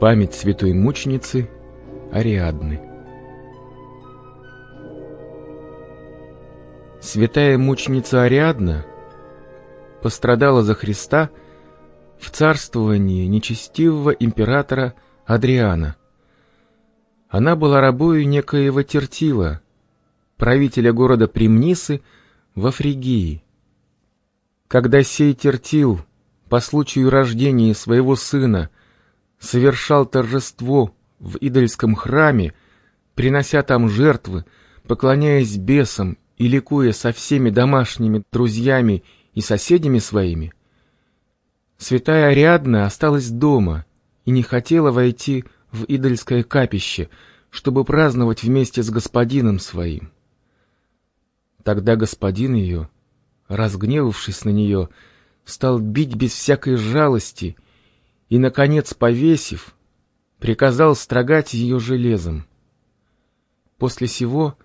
Память святой мученицы Ариадны. Святая мученица Ариадна пострадала за Христа в царствовании нечестивого императора Адриана. Она была рабою некоего Тертила, правителя города Примнисы во Фригии. Когда сей Тертил по случаю рождения своего сына совершал торжество в идольском храме, принося там жертвы, поклоняясь бесам и ликуя со всеми домашними друзьями и соседями своими, святая Ариадна осталась дома и не хотела войти в идольское капище, чтобы праздновать вместе с господином своим. Тогда господин ее, разгневавшись на нее, стал бить без всякой жалости и, наконец, повесив, приказал строгать ее железом. После сего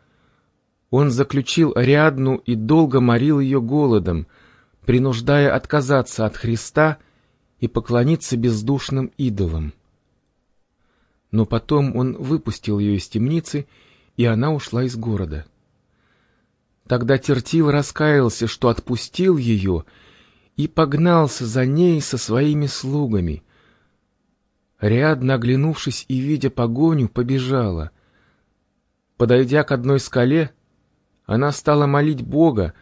он заключил Ариадну и долго морил ее голодом, принуждая отказаться от Христа и поклониться бездушным идолам. Но потом он выпустил ее из темницы, и она ушла из города. Тогда Тертил раскаялся, что отпустил ее, и погнался за ней со своими слугами. Рядно оглянувшись и видя погоню, побежала. Подойдя к одной скале, она стала молить Бога,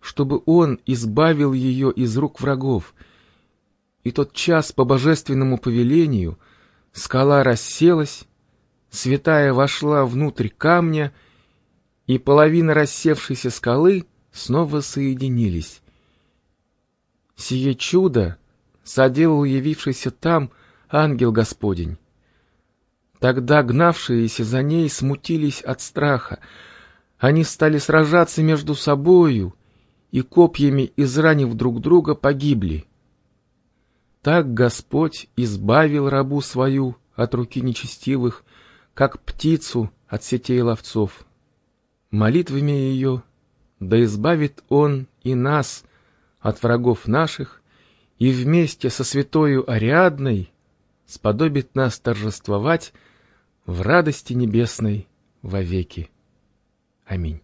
чтобы Он избавил ее из рук врагов. И тот час по божественному повелению скала расселась, святая вошла внутрь камня, и половина рассевшейся скалы снова соединились. Сие чудо соделал явившийся там ангел Господень. Тогда гнавшиеся за ней смутились от страха. Они стали сражаться между собою, и копьями изранив друг друга погибли. Так Господь избавил рабу свою от руки нечестивых, как птицу от сетей ловцов. Молитвами ее да избавит Он и нас от врагов наших, и вместе со святою Ариадной сподобит нас торжествовать в радости небесной вовеки. Аминь.